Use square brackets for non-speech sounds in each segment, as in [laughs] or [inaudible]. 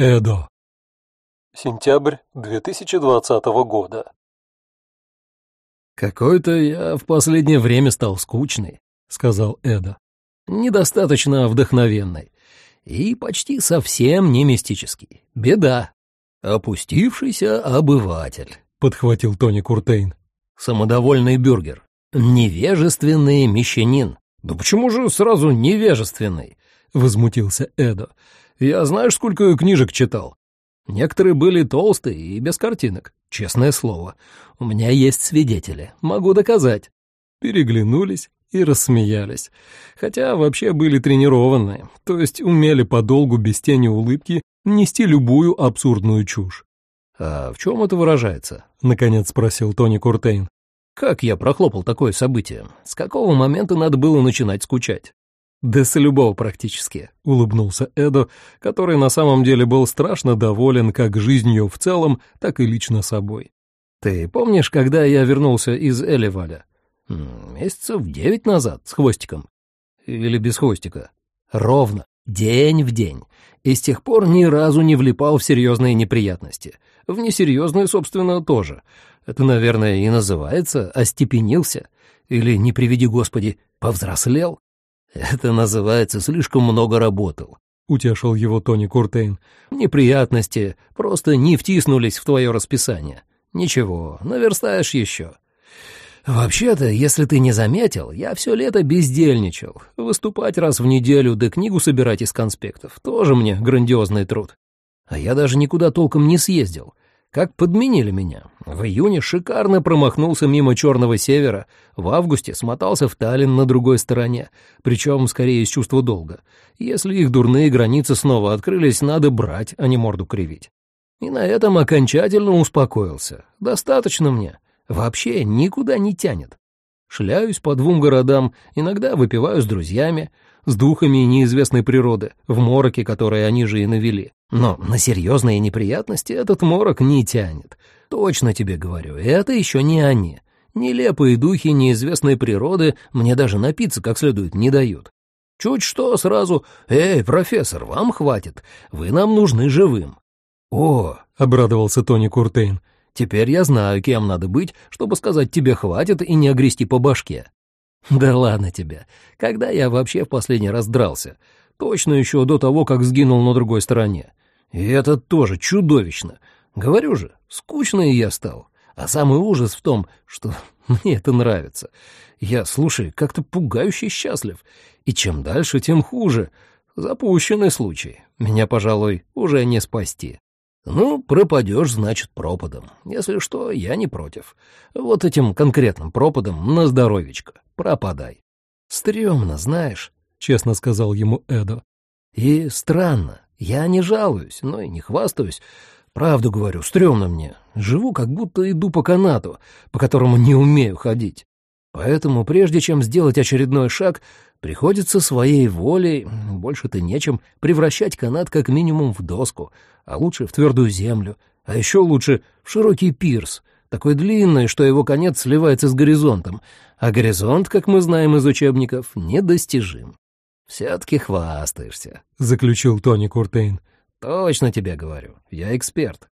Эдо. Сентябрь 2020 года. «Какой-то я в последнее время стал скучный», — сказал Эдо. «Недостаточно вдохновенный. И почти совсем не мистический. Беда. Опустившийся обыватель», — подхватил Тони Куртейн. «Самодовольный бюргер. Невежественный мещанин». «Да почему же сразу невежественный?» — возмутился Эдо. «Я знаешь, сколько книжек читал? Некоторые были толстые и без картинок, честное слово. У меня есть свидетели, могу доказать». Переглянулись и рассмеялись. Хотя вообще были тренированные, то есть умели подолгу без тени улыбки нести любую абсурдную чушь. «А в чем это выражается?» — наконец спросил Тони Куртейн. «Как я прохлопал такое событие? С какого момента надо было начинать скучать?» «Да с любого практически», — улыбнулся Эдо, который на самом деле был страшно доволен как жизнью в целом, так и лично собой. «Ты помнишь, когда я вернулся из Элеваля? Месяцев девять назад, с хвостиком. Или без хвостика? Ровно, день в день. И с тех пор ни разу не влипал в серьезные неприятности. В несерьезные, собственно, тоже. Это, наверное, и называется «остепенился». Или, не приведи Господи, повзрослел. «Это называется слишком много работал», — утешил его Тони Куртейн. «Неприятности просто не втиснулись в твое расписание. Ничего, наверстаешь еще». «Вообще-то, если ты не заметил, я все лето бездельничал. Выступать раз в неделю да книгу собирать из конспектов — тоже мне грандиозный труд. А я даже никуда толком не съездил. Как подменили меня. В июне шикарно промахнулся мимо Черного Севера, в августе смотался в Таллин на другой стороне, причем скорее из чувства долга. Если их дурные границы снова открылись, надо брать, а не морду кривить. И на этом окончательно успокоился. Достаточно мне. Вообще никуда не тянет. Шляюсь по двум городам, иногда выпиваю с друзьями, с духами неизвестной природы, в мороке, которые они же и навели. Но на серьезные неприятности этот морок не тянет. Точно тебе говорю, это еще не они. Нелепые духи неизвестной природы мне даже напиться как следует не дают. Чуть что сразу «Эй, профессор, вам хватит, вы нам нужны живым». «О!» — обрадовался Тони Куртейн. «Теперь я знаю, кем надо быть, чтобы сказать тебе хватит и не огрести по башке». [laughs] «Да ладно тебе. Когда я вообще в последний раз дрался? Точно еще до того, как сгинул на другой стороне. И это тоже чудовищно. Говорю же, скучный я стал. А самый ужас в том, что [laughs] мне это нравится. Я, слушай, как-то пугающе счастлив. И чем дальше, тем хуже. Запущенный случай. Меня, пожалуй, уже не спасти. Ну, пропадешь, значит, пропадом. Если что, я не против. Вот этим конкретным пропадом на здоровечко. Пропадай. Стремно, знаешь, — честно сказал ему Эдо. И странно. Я не жалуюсь, но и не хвастаюсь. Правду говорю, стрёмно мне. Живу, как будто иду по канату, по которому не умею ходить. Поэтому, прежде чем сделать очередной шаг, приходится своей волей, больше-то нечем, превращать канат как минимум в доску, а лучше в твердую землю, а еще лучше в широкий пирс, такой длинный, что его конец сливается с горизонтом, а горизонт, как мы знаем из учебников, недостижим. «Все-таки хвастаешься», — заключил Тони Куртейн. «Точно тебе говорю, я эксперт».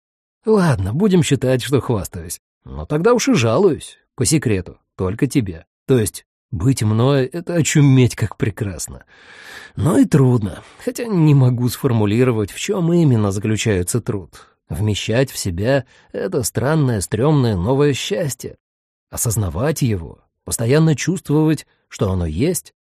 «Ладно, будем считать, что хвастаюсь. Но тогда уж и жалуюсь, по секрету, только тебе. То есть быть мной — это очуметь как прекрасно. Но и трудно, хотя не могу сформулировать, в чем именно заключается труд. Вмещать в себя — это странное, стрёмное новое счастье. Осознавать его, постоянно чувствовать, что оно есть,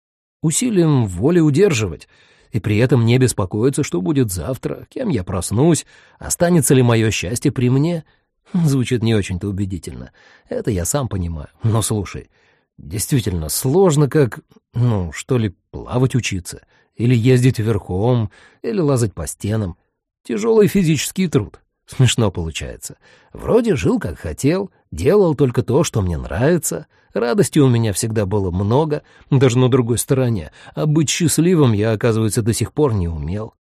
усилием воли удерживать, и при этом не беспокоиться, что будет завтра, кем я проснусь, останется ли мое счастье при мне. Звучит не очень-то убедительно. Это я сам понимаю. Но слушай, действительно сложно как, ну, что ли, плавать учиться, или ездить верхом, или лазать по стенам. Тяжелый физический труд. Смешно получается. Вроде жил как хотел, делал только то, что мне нравится. Радости у меня всегда было много, даже на другой стороне, а быть счастливым я, оказывается, до сих пор не умел.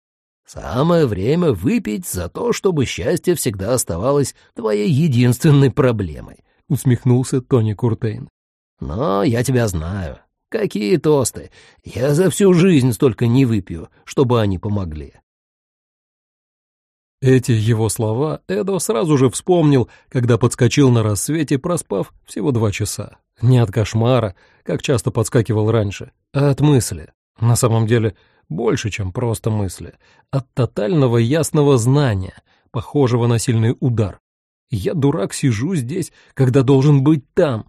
Самое время выпить за то, чтобы счастье всегда оставалось твоей единственной проблемой, — усмехнулся Тони Куртейн. Но я тебя знаю. Какие тосты! Я за всю жизнь столько не выпью, чтобы они помогли. Эти его слова Эдо сразу же вспомнил, когда подскочил на рассвете, проспав всего два часа. Не от кошмара, как часто подскакивал раньше, а от мысли. На самом деле, больше, чем просто мысли. От тотального ясного знания, похожего на сильный удар. Я, дурак, сижу здесь, когда должен быть там.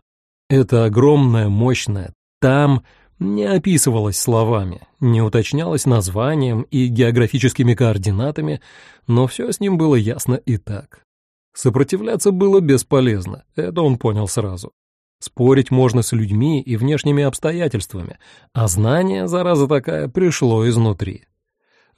Это огромное, мощное «там» не описывалось словами, не уточнялось названием и географическими координатами, но все с ним было ясно и так. Сопротивляться было бесполезно, это он понял сразу. Спорить можно с людьми и внешними обстоятельствами, а знание, зараза такая, пришло изнутри.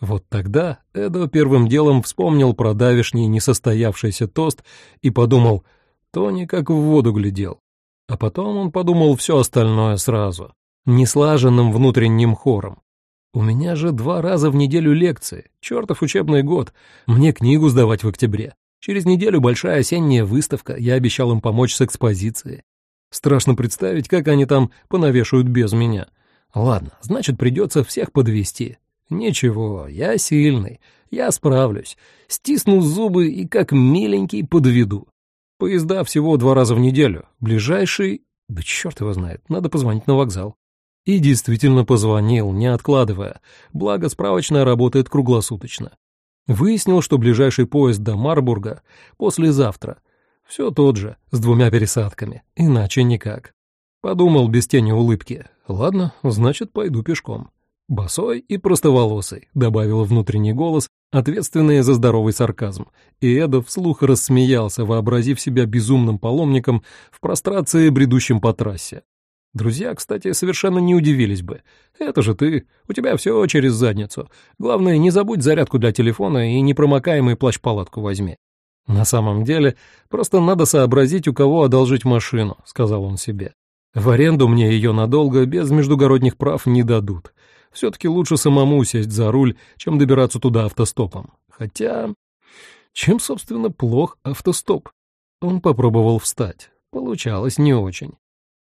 Вот тогда Эдо первым делом вспомнил про давишний несостоявшийся тост и подумал, Тони как в воду глядел. А потом он подумал все остальное сразу, неслаженным внутренним хором. У меня же два раза в неделю лекции, чертов учебный год, мне книгу сдавать в октябре. Через неделю большая осенняя выставка, я обещал им помочь с экспозицией. Страшно представить, как они там понавешают без меня. Ладно, значит, придется всех подвести. Ничего, я сильный, я справлюсь. Стисну зубы и как миленький подведу. Поезда всего два раза в неделю. Ближайший... Да черт его знает, надо позвонить на вокзал. И действительно позвонил, не откладывая, благо справочная работает круглосуточно. Выяснил, что ближайший поезд до Марбурга послезавтра — все тот же, с двумя пересадками, иначе никак. Подумал без тени улыбки. Ладно, значит, пойду пешком. Босой и простоволосый, добавил внутренний голос, ответственный за здоровый сарказм. И Эда вслух рассмеялся, вообразив себя безумным паломником в прострации, бредущем по трассе. Друзья, кстати, совершенно не удивились бы. Это же ты, у тебя все через задницу. Главное, не забудь зарядку для телефона и непромокаемый плащ-палатку возьми. «На самом деле, просто надо сообразить, у кого одолжить машину», — сказал он себе. «В аренду мне ее надолго без междугородних прав не дадут. Все-таки лучше самому сесть за руль, чем добираться туда автостопом. Хотя... Чем, собственно, плох автостоп?» Он попробовал встать. Получалось не очень.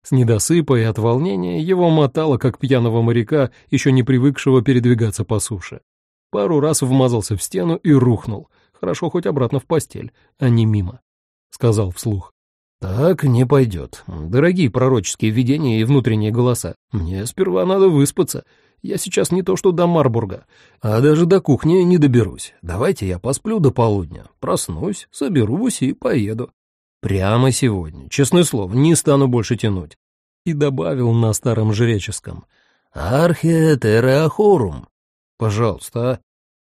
С недосыпа и от волнения его мотало, как пьяного моряка, еще не привыкшего передвигаться по суше. Пару раз вмазался в стену и рухнул — Хорошо хоть обратно в постель, а не мимо», — сказал вслух. «Так не пойдет. Дорогие пророческие видения и внутренние голоса. Мне сперва надо выспаться. Я сейчас не то что до Марбурга, а даже до кухни не доберусь. Давайте я посплю до полудня, проснусь, соберусь и поеду. Прямо сегодня, честное слово, не стану больше тянуть». И добавил на старом жреческом. «Архе тереахорум». «Пожалуйста, а?»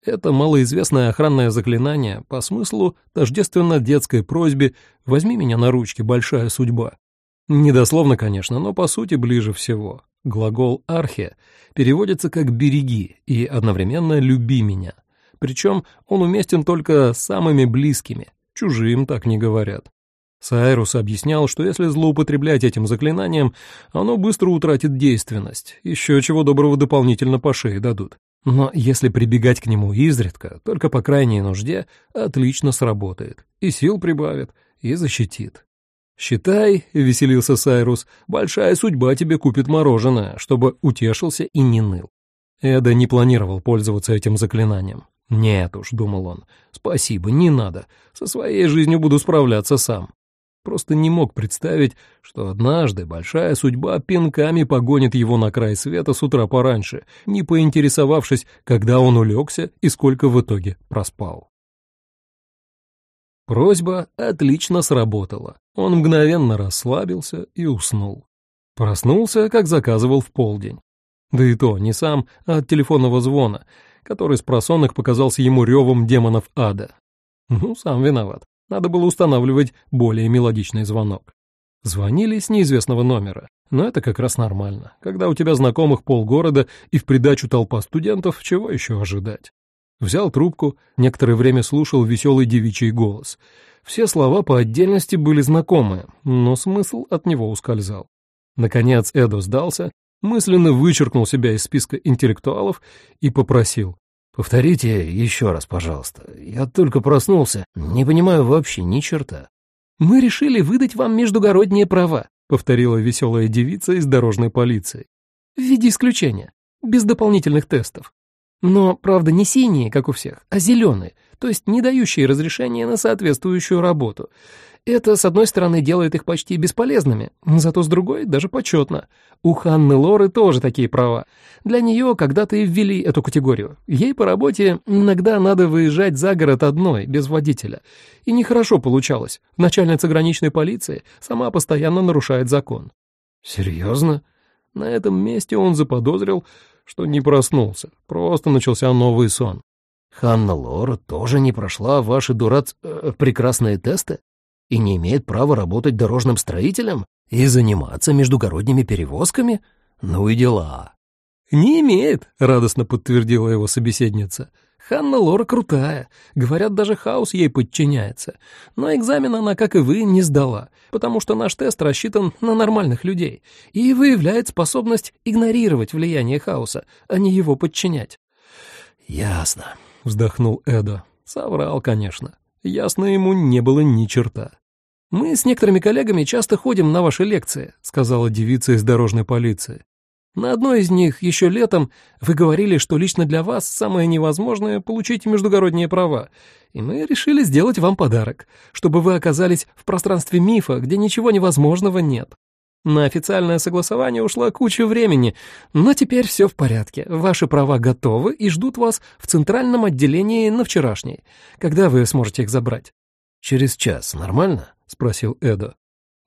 Это малоизвестное охранное заклинание по смыслу тождественно детской просьбе «возьми меня на ручки, большая судьба». Недословно, конечно, но по сути ближе всего. Глагол «архе» переводится как «береги» и одновременно «люби меня». Причем он уместен только самыми близкими, чужим так не говорят. Сайрус объяснял, что если злоупотреблять этим заклинанием, оно быстро утратит действенность, еще чего доброго дополнительно по шее дадут. Но если прибегать к нему изредка, только по крайней нужде, отлично сработает. И сил прибавит, и защитит. «Считай», — веселился Сайрус, — «большая судьба тебе купит мороженое, чтобы утешился и не ныл». Эда не планировал пользоваться этим заклинанием. «Нет уж», — думал он, — «спасибо, не надо. Со своей жизнью буду справляться сам». Просто не мог представить, что однажды большая судьба пинками погонит его на край света с утра пораньше, не поинтересовавшись, когда он улегся и сколько в итоге проспал. Просьба отлично сработала. Он мгновенно расслабился и уснул. Проснулся, как заказывал в полдень. Да и то не сам, а от телефонного звона, который с просонок показался ему ревом демонов ада. Ну, сам виноват. Надо было устанавливать более мелодичный звонок. Звонили с неизвестного номера, но это как раз нормально. Когда у тебя знакомых полгорода и в придачу толпа студентов, чего еще ожидать? Взял трубку, некоторое время слушал веселый девичий голос. Все слова по отдельности были знакомые, но смысл от него ускользал. Наконец Эдо сдался, мысленно вычеркнул себя из списка интеллектуалов и попросил. «Повторите еще раз, пожалуйста. Я только проснулся, не понимаю вообще ни черта». «Мы решили выдать вам междугородние права», — повторила веселая девица из дорожной полиции. «В виде исключения, без дополнительных тестов. Но, правда, не синие, как у всех, а зеленые, то есть не дающие разрешения на соответствующую работу. Это, с одной стороны, делает их почти бесполезными, зато с другой даже почетно. У Ханны Лоры тоже такие права. Для нее когда-то и ввели эту категорию. Ей по работе иногда надо выезжать за город одной, без водителя. И нехорошо получалось. Начальница граничной полиции сама постоянно нарушает закон. Серьезно? На этом месте он заподозрил, что не проснулся. Просто начался новый сон. Ханна Лора тоже не прошла ваши дурац... Э, прекрасные тесты? И не имеет права работать дорожным строителем и заниматься междугородними перевозками? Ну и дела. «Не имеет», — радостно подтвердила его собеседница. «Ханна Лора крутая. Говорят, даже хаос ей подчиняется. Но экзамен она, как и вы, не сдала, потому что наш тест рассчитан на нормальных людей и выявляет способность игнорировать влияние хаоса, а не его подчинять». «Ясно», — вздохнул Эдо. Соврал, конечно. Ясно ему не было ни черта. «Мы с некоторыми коллегами часто ходим на ваши лекции», — сказала девица из дорожной полиции. «На одной из них еще летом вы говорили, что лично для вас самое невозможное — получить междугородние права, и мы решили сделать вам подарок, чтобы вы оказались в пространстве мифа, где ничего невозможного нет. На официальное согласование ушла куча времени, но теперь все в порядке. Ваши права готовы и ждут вас в центральном отделении на вчерашней. Когда вы сможете их забрать?» «Через час, нормально?» — спросил Эдо.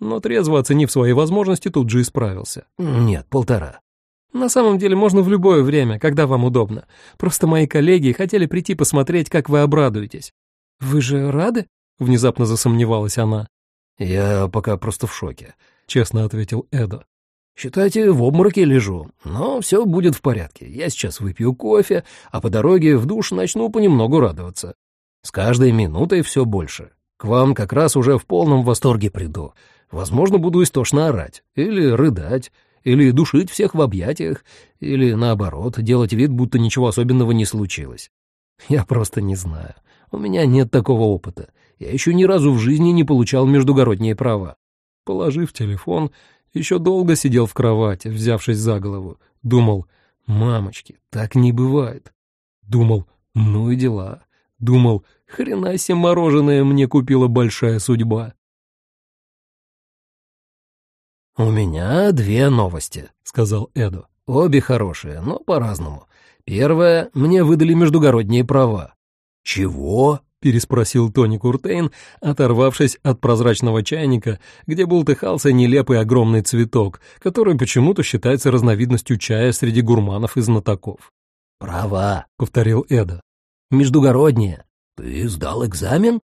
Но трезво оценив свои возможности, тут же исправился. «Нет, полтора». «На самом деле можно в любое время, когда вам удобно. Просто мои коллеги хотели прийти посмотреть, как вы обрадуетесь». «Вы же рады?» — внезапно засомневалась она. «Я пока просто в шоке», — честно ответил Эдо. «Считайте, в обмороке лежу, но все будет в порядке. Я сейчас выпью кофе, а по дороге в душ начну понемногу радоваться. С каждой минутой все больше. К вам как раз уже в полном восторге приду. Возможно, буду истошно орать, или рыдать, или душить всех в объятиях, или, наоборот, делать вид, будто ничего особенного не случилось. Я просто не знаю. У меня нет такого опыта. Я еще ни разу в жизни не получал междугородние права. Положив телефон, еще долго сидел в кровати, взявшись за голову. Думал, мамочки, так не бывает. Думал, ну и дела. Думал, хрена себе мороженое мне купила большая судьба. «У меня две новости», — сказал Эду. «Обе хорошие, но по-разному. Первое, мне выдали междугородние права». «Чего?» — переспросил Тони Куртейн, оторвавшись от прозрачного чайника, где бултыхался нелепый огромный цветок, который почему-то считается разновидностью чая среди гурманов и знатоков. «Права», — повторил Эда междугородние. Ты сдал экзамен?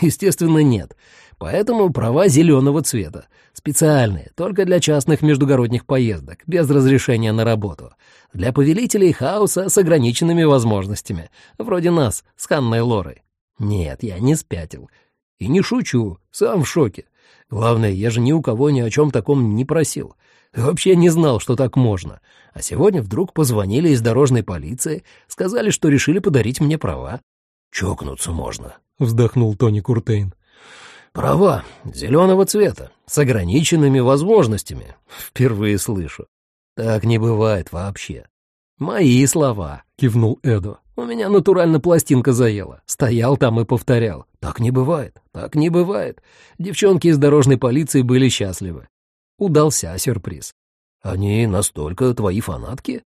Естественно, нет. Поэтому права зеленого цвета. Специальные, только для частных междугородних поездок, без разрешения на работу. Для повелителей хаоса с ограниченными возможностями, вроде нас с Ханной Лорой. Нет, я не спятил. И не шучу, сам в шоке. Главное, я же ни у кого ни о чем таком не просил. Вообще не знал, что так можно. А сегодня вдруг позвонили из дорожной полиции, сказали, что решили подарить мне права. «Чокнуться можно», — вздохнул Тони Куртейн. «Права, зеленого цвета, с ограниченными возможностями. Впервые слышу. Так не бывает вообще». «Мои слова», — кивнул Эдо. «У меня натурально пластинка заела. Стоял там и повторял. Так не бывает, так не бывает. Девчонки из дорожной полиции были счастливы удался сюрприз. Они настолько твои фанатки?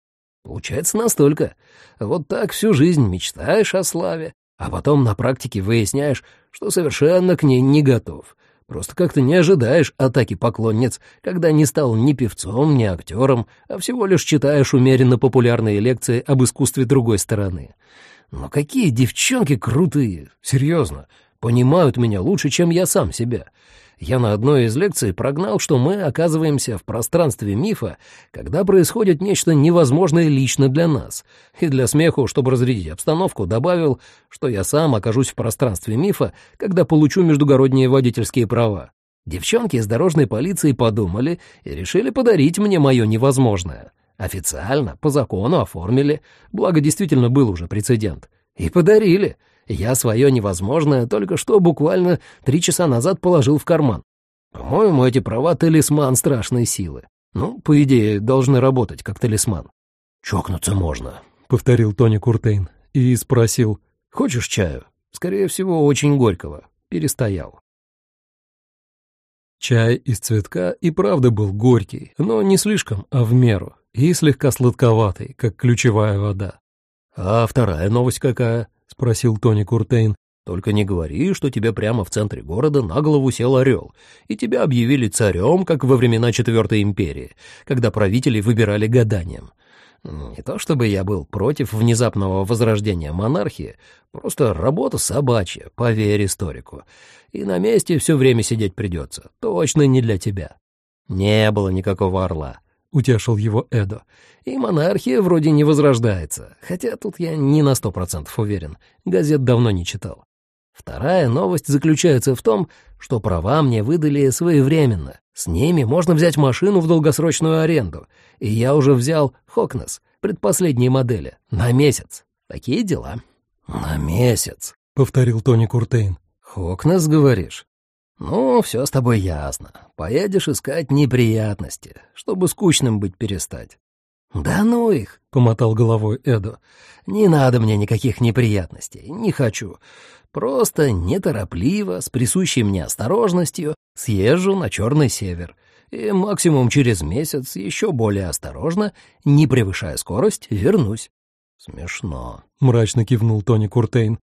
Получается, настолько. Вот так всю жизнь мечтаешь о славе, а потом на практике выясняешь, что совершенно к ней не готов. Просто как-то не ожидаешь атаки поклонниц, когда не стал ни певцом, ни актером, а всего лишь читаешь умеренно популярные лекции об искусстве другой стороны. Но какие девчонки крутые, серьезно, понимают меня лучше, чем я сам себя я на одной из лекций прогнал, что мы оказываемся в пространстве мифа, когда происходит нечто невозможное лично для нас. И для смеху, чтобы разрядить обстановку, добавил, что я сам окажусь в пространстве мифа, когда получу междугородние водительские права. Девчонки из дорожной полиции подумали и решили подарить мне мое невозможное. Официально, по закону оформили, благо действительно был уже прецедент. И подарили — я свое невозможное только что буквально три часа назад положил в карман. По-моему, эти права — талисман страшной силы. Ну, по идее, должны работать как талисман. «Чокнуться можно», — повторил Тони Куртейн и спросил, «Хочешь чаю?» Скорее всего, очень горького. Перестоял. Чай из цветка и правда был горький, но не слишком, а в меру, и слегка сладковатый, как ключевая вода. «А вторая новость какая?» — спросил Тони Куртейн. «Только не говори, что тебе прямо в центре города на голову сел орел, и тебя объявили царем, как во времена Четвертой империи, когда правители выбирали гаданием. Не то чтобы я был против внезапного возрождения монархии, просто работа собачья, поверь историку. И на месте все время сидеть придется, точно не для тебя. Не было никакого орла, — утешил его Эдо. И монархия вроде не возрождается, хотя тут я не на сто процентов уверен, газет давно не читал. Вторая новость заключается в том, что права мне выдали своевременно. С ними можно взять машину в долгосрочную аренду. И я уже взял Хокнес, предпоследние модели, на месяц. Такие дела. «На месяц», — повторил Тони Куртейн. «Хокнес, говоришь?» «Ну, все с тобой ясно. Поедешь искать неприятности, чтобы скучным быть перестать». «Да ну их!» — помотал головой Эду. «Не надо мне никаких неприятностей, не хочу. Просто неторопливо, с присущей мне осторожностью, съезжу на Черный Север. И максимум через месяц, еще более осторожно, не превышая скорость, вернусь. «Смешно», — мрачно кивнул Тони Куртейн.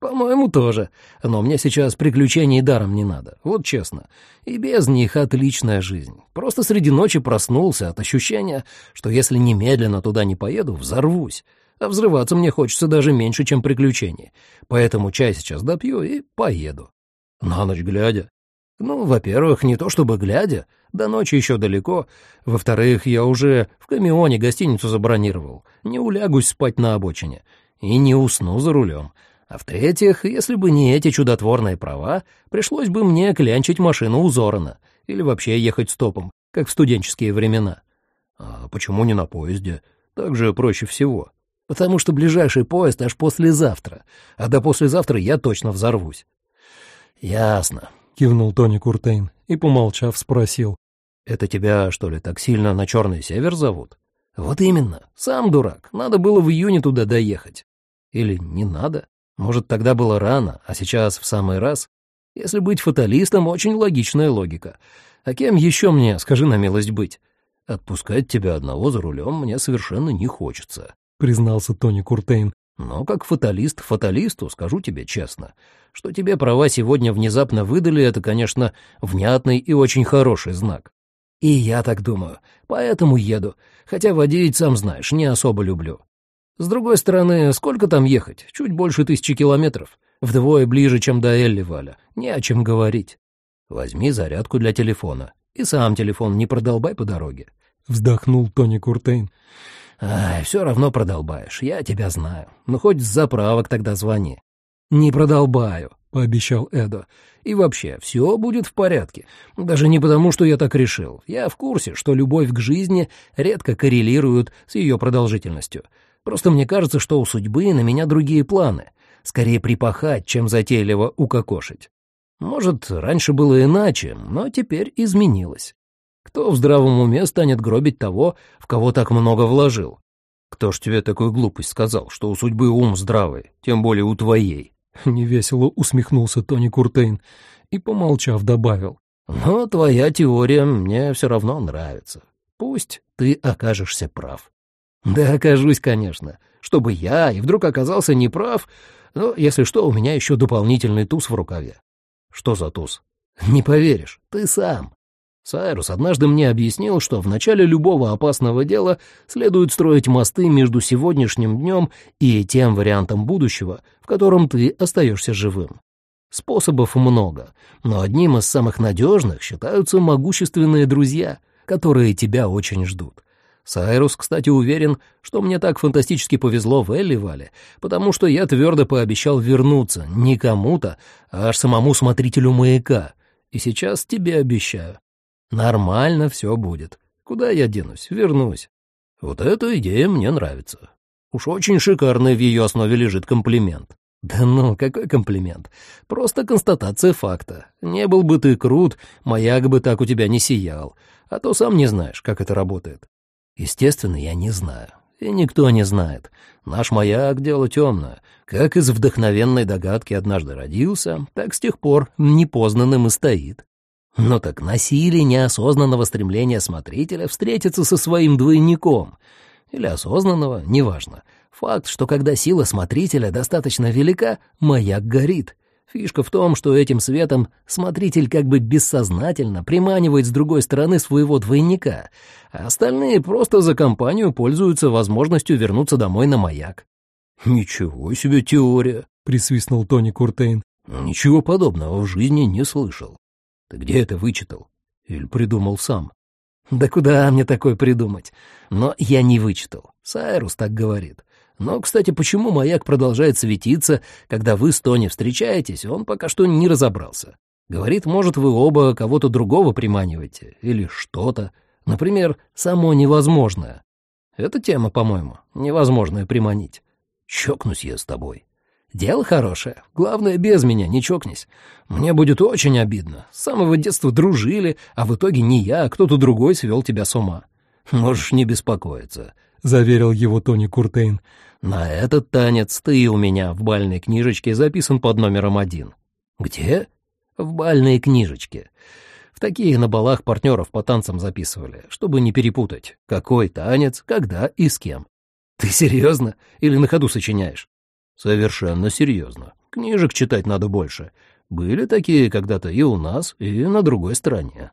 «По-моему, тоже. Но мне сейчас приключений даром не надо, вот честно. И без них отличная жизнь. Просто среди ночи проснулся от ощущения, что если немедленно туда не поеду, взорвусь а взрываться мне хочется даже меньше, чем приключений. Поэтому чай сейчас допью и поеду. На ночь глядя. Ну, во-первых, не то чтобы глядя, до ночи еще далеко. Во-вторых, я уже в камионе гостиницу забронировал. Не улягусь спать на обочине. И не усну за рулем. А в-третьих, если бы не эти чудотворные права, пришлось бы мне клянчить машину у Зорана. Или вообще ехать стопом, как в студенческие времена. А почему не на поезде? Так же проще всего потому что ближайший поезд аж послезавтра, а до послезавтра я точно взорвусь». «Ясно», — кивнул Тони Куртейн и, помолчав, спросил. «Это тебя, что ли, так сильно на Черный Север зовут?» «Вот именно. Сам дурак. Надо было в июне туда доехать. Или не надо? Может, тогда было рано, а сейчас в самый раз? Если быть фаталистом, очень логичная логика. А кем еще мне, скажи на милость, быть? Отпускать тебя одного за рулем мне совершенно не хочется. — признался Тони Куртейн. «Но как фаталист фаталисту скажу тебе честно, что тебе права сегодня внезапно выдали, это, конечно, внятный и очень хороший знак. И я так думаю, поэтому еду, хотя водить, сам знаешь, не особо люблю. С другой стороны, сколько там ехать? Чуть больше тысячи километров. Вдвое ближе, чем до Элливаля. Не о чем говорить. Возьми зарядку для телефона. И сам телефон не продолбай по дороге. Вздохнул Тони Куртейн. Ай, все равно продолбаешь, я тебя знаю. Ну, хоть с заправок тогда звони. Не продолбаю, пообещал Эдо. И вообще, все будет в порядке. Даже не потому, что я так решил. Я в курсе, что любовь к жизни редко коррелирует с ее продолжительностью. Просто мне кажется, что у судьбы на меня другие планы. Скорее припахать, чем затейливо укокошить. Может, раньше было иначе, но теперь изменилось. Кто в здравом уме станет гробить того, в кого так много вложил? Кто ж тебе такую глупость сказал, что у судьбы ум здравый, тем более у твоей? Невесело усмехнулся Тони Куртейн и, помолчав, добавил. Но твоя теория мне все равно нравится. Пусть ты окажешься прав. Да окажусь, конечно. Чтобы я и вдруг оказался неправ, но, если что, у меня еще дополнительный туз в рукаве. Что за туз? Не поверишь, ты сам. Сайрус однажды мне объяснил, что в начале любого опасного дела следует строить мосты между сегодняшним днем и тем вариантом будущего, в котором ты остаешься живым. Способов много, но одним из самых надежных считаются могущественные друзья, которые тебя очень ждут. Сайрус, кстати, уверен, что мне так фантастически повезло в Элливале, потому что я твердо пообещал вернуться не кому-то, а аж самому смотрителю маяка. И сейчас тебе обещаю, Нормально все будет. Куда я денусь? Вернусь. Вот эта идея мне нравится. Уж очень шикарный в ее основе лежит комплимент. Да ну, какой комплимент? Просто констатация факта. Не был бы ты крут, маяк бы так у тебя не сиял. А то сам не знаешь, как это работает. Естественно, я не знаю. И никто не знает. Наш маяк — дело темное. Как из вдохновенной догадки однажды родился, так с тех пор непознанным и стоит. Но так насилие неосознанного стремления смотрителя встретиться со своим двойником. Или осознанного, неважно. Факт, что когда сила смотрителя достаточно велика, маяк горит. Фишка в том, что этим светом смотритель как бы бессознательно приманивает с другой стороны своего двойника, а остальные просто за компанию пользуются возможностью вернуться домой на маяк. «Ничего себе теория!» — присвистнул Тони Куртейн. «Ничего подобного в жизни не слышал. Ты где это вычитал? Или придумал сам?» «Да куда мне такое придумать? Но я не вычитал. Сайрус так говорит. Но, кстати, почему маяк продолжает светиться, когда вы с Тони встречаетесь, он пока что не разобрался. Говорит, может, вы оба кого-то другого приманиваете, или что-то. Например, само невозможное. Это тема, по-моему, невозможное приманить. Чокнусь я с тобой. Дело хорошее. Главное, без меня не чокнись. Мне будет очень обидно. С самого детства дружили, а в итоге не я, а кто-то другой свел тебя с ума. Можешь не беспокоиться, — заверил его Тони Куртейн. На этот танец ты у меня в бальной книжечке записан под номером один. Где? В бальной книжечке. В такие на балах партнеров по танцам записывали, чтобы не перепутать, какой танец, когда и с кем. Ты серьезно? Или на ходу сочиняешь? Совершенно серьезно. Книжек читать надо больше. Были такие когда-то и у нас, и на другой стороне.